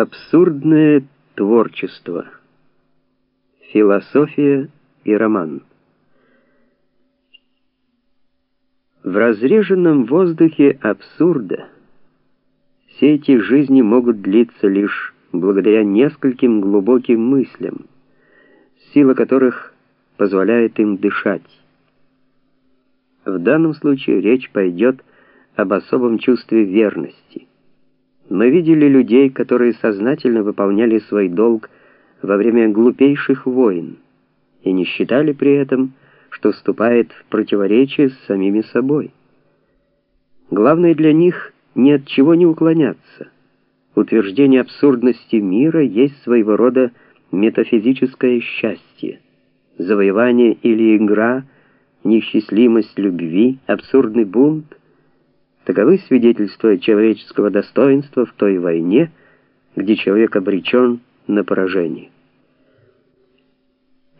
Абсурдное творчество. Философия и роман. В разреженном воздухе абсурда все эти жизни могут длиться лишь благодаря нескольким глубоким мыслям, сила которых позволяет им дышать. В данном случае речь пойдет об особом чувстве верности. Мы видели людей, которые сознательно выполняли свой долг во время глупейших войн и не считали при этом, что вступает в противоречие с самими собой. Главное для них ни от чего не уклоняться. Утверждение абсурдности мира есть своего рода метафизическое счастье. Завоевание или игра, неисчислимость любви, абсурдный бунт Таковы свидетельства человеческого достоинства в той войне, где человек обречен на поражение.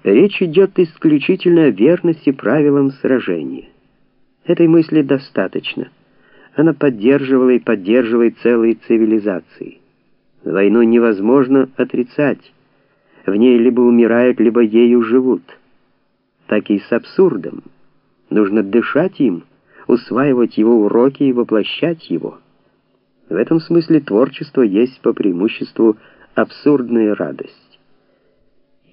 Речь идет исключительно о верности правилам сражения. Этой мысли достаточно. Она поддерживала и поддерживает целые цивилизации. Войну невозможно отрицать. В ней либо умирают, либо ею живут. Так и с абсурдом. Нужно дышать им, усваивать его уроки и воплощать его. В этом смысле творчество есть по преимуществу абсурдная радость.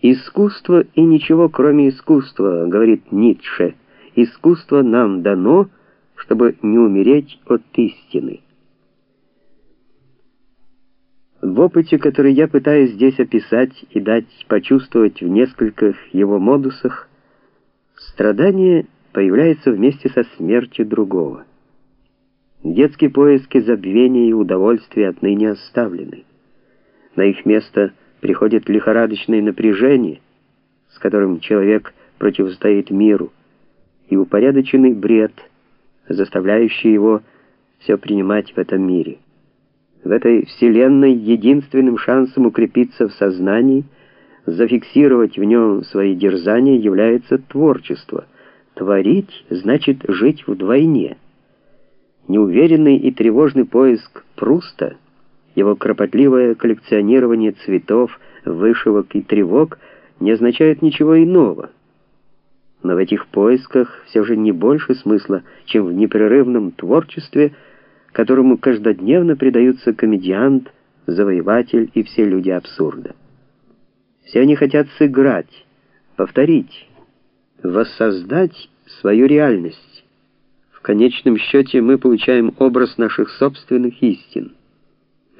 «Искусство и ничего, кроме искусства», — говорит Ницше, — «искусство нам дано, чтобы не умереть от истины». В опыте, который я пытаюсь здесь описать и дать почувствовать в нескольких его модусах, страдание появляется вместе со смертью другого. Детские поиски забвения и удовольствия отныне оставлены. На их место приходит лихорадочное напряжение, с которым человек противостоит миру, и упорядоченный бред, заставляющий его все принимать в этом мире. В этой вселенной единственным шансом укрепиться в сознании, зафиксировать в нем свои дерзания является творчество — Творить значит жить вдвойне. Неуверенный и тревожный поиск Пруста, его кропотливое коллекционирование цветов, вышивок и тревог не означает ничего иного. Но в этих поисках все же не больше смысла, чем в непрерывном творчестве, которому каждодневно предаются комедиант, завоеватель и все люди абсурда. Все они хотят сыграть, повторить, воссоздать свою реальность. В конечном счете мы получаем образ наших собственных истин.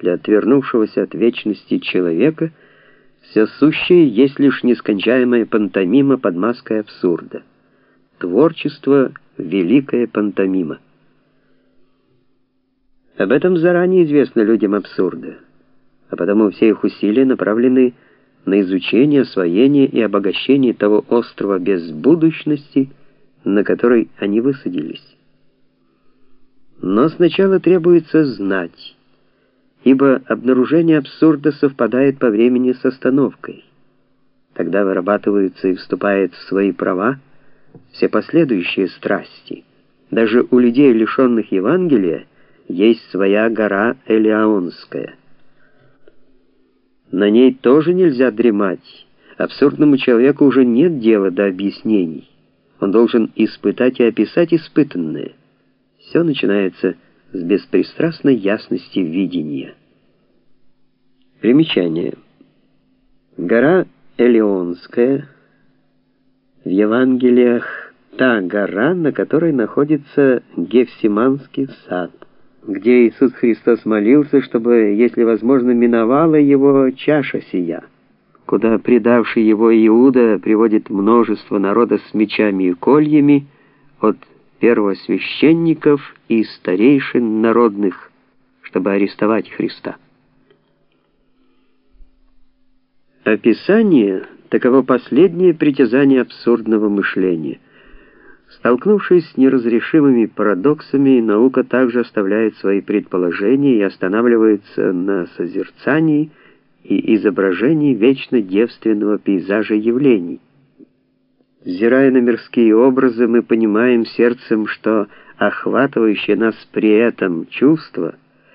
Для отвернувшегося от вечности человека все сущее есть лишь нескончаемая пантомима под маской абсурда. Творчество — великая пантомима. Об этом заранее известно людям абсурда, а потому все их усилия направлены на изучение, освоение и обогащение того острова без будущности, на который они высадились. Но сначала требуется знать, ибо обнаружение абсурда совпадает по времени с остановкой. Тогда вырабатываются и вступают в свои права все последующие страсти. Даже у людей, лишенных Евангелия, есть своя гора Элеонская — на ней тоже нельзя дремать. Абсурдному человеку уже нет дела до объяснений. Он должен испытать и описать испытанное. Все начинается с беспристрастной ясности видения. Примечание. Гора Элеонская в Евангелиях та гора, на которой находится Гефсиманский сад где Иисус Христос молился, чтобы, если возможно, миновала его чаша сия, куда предавший его Иуда приводит множество народа с мечами и кольями от первосвященников и старейшин народных, чтобы арестовать Христа. Описание — таково последнее притязание абсурдного мышления — Столкнувшись с неразрешимыми парадоксами, наука также оставляет свои предположения и останавливается на созерцании и изображении вечно девственного пейзажа явлений. Взирая на мирские образы, мы понимаем сердцем, что охватывающее нас при этом чувство —